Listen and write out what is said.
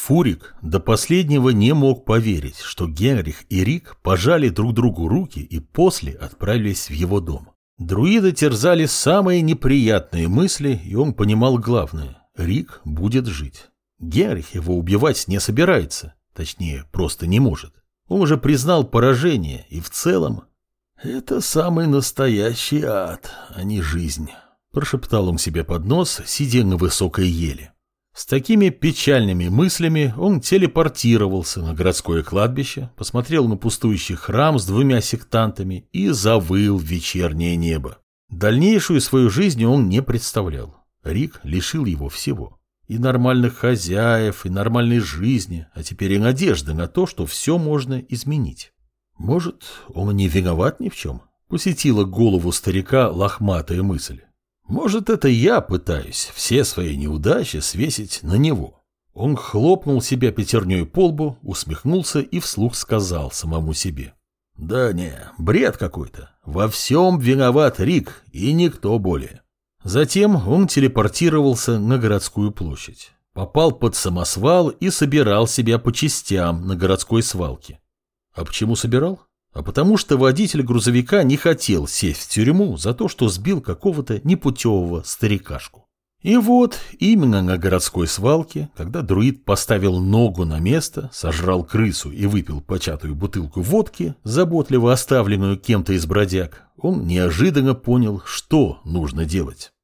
Фурик до последнего не мог поверить, что Генрих и Рик пожали друг другу руки и после отправились в его дом. Друида терзали самые неприятные мысли, и он понимал главное – Рик будет жить. Генрих его убивать не собирается, точнее, просто не может. Он уже признал поражение, и в целом «Это самый настоящий ад, а не жизнь», – прошептал он себе под нос, сидя на высокой еле. С такими печальными мыслями он телепортировался на городское кладбище, посмотрел на пустующий храм с двумя сектантами и завыл в вечернее небо. Дальнейшую свою жизнь он не представлял. Рик лишил его всего. И нормальных хозяев, и нормальной жизни, а теперь и надежды на то, что все можно изменить. Может, он не виноват ни в чем? Посетила голову старика лохматая мысль. Может, это я пытаюсь все свои неудачи свесить на него. Он хлопнул себя пятерней по лбу, усмехнулся и вслух сказал самому себе. Да не, бред какой-то. Во всем виноват Рик и никто более. Затем он телепортировался на городскую площадь. Попал под самосвал и собирал себя по частям на городской свалке. А почему собирал? А потому что водитель грузовика не хотел сесть в тюрьму за то, что сбил какого-то непутевого старикашку. И вот именно на городской свалке, когда друид поставил ногу на место, сожрал крысу и выпил початую бутылку водки, заботливо оставленную кем-то из бродяг, он неожиданно понял, что нужно делать.